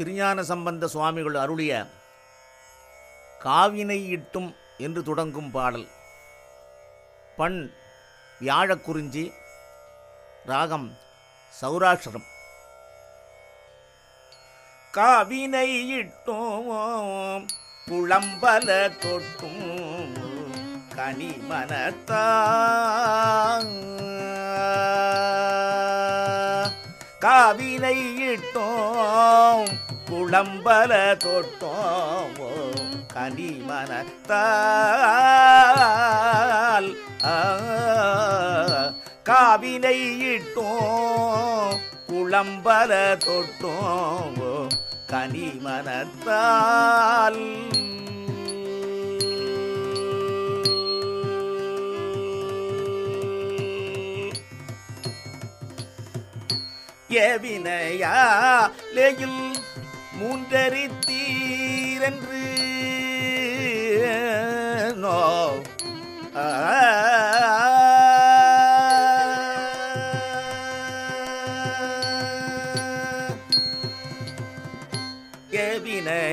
திருஞான சம்பந்த சுவாமிகள் அருளிய காவினை இட்டும் என்று தொடங்கும் பாடல். பண் வியாழக்குறிஞ்சி ராகம் சௌராஷ்டிரம். காவினை இட்டோம் புலம்பல தொட்டும் கனிமனத்தான் காவினை இட்டோம் குளம்பல தொட்டோம் கனிமனத்தால் காவினை இட்டோம் குளம்பல தொட்டோம் கனிமனத்தால் ஏவினையாலேயில் மூன்றரித்தீரென்று நோ ஆ.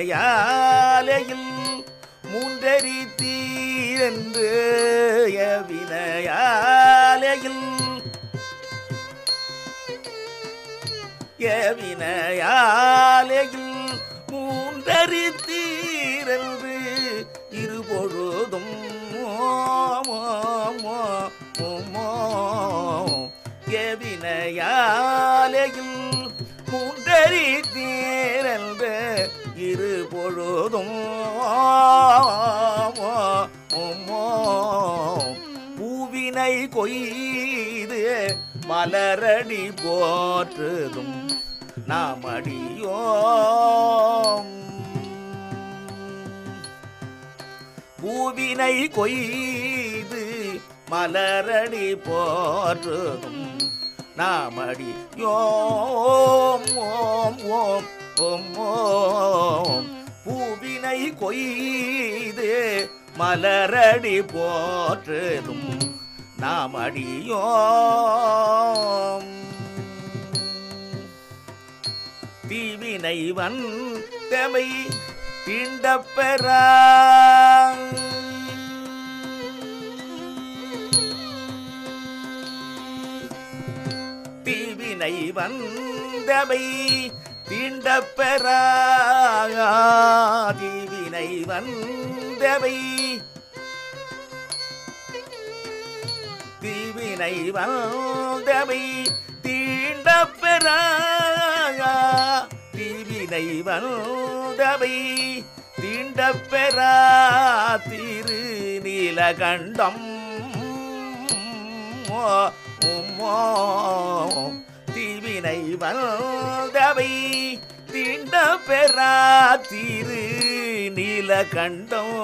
ஏவினையாலேயில் மூன்றரித்தீரென்று ஏவினையாலேயில் மூன்றறி தீரன்று இருபொழுதும் ஏவினையாலேயில் மூன்றறி தீரன்று இருபொழுதும் பூவினை கொய் மலரடி போற்றுதும் நாமடியோம். பூவினை கொய்து மலரடி போற்றுதும் நாமடி யோம் ஓம் ஓம் ஓம் ஓம். பூவினை கொய்து மலரடி போற்றுதும் நாமடியோம் தீவினை வந்தமை தீண்டப்பெறா தீவினை வந்தமை தீண்டப்பெறா தீவினை வந்தவை தீவினை வந்தவை தீண்ட தீண்டப்பெறா தீவினை வந்தவை தீண்ட பெறா? திரு நீலகண்டம் உம்மோ. தீவினை வந்தவை தீண்ட பெறா? திரு நீலகண்டம்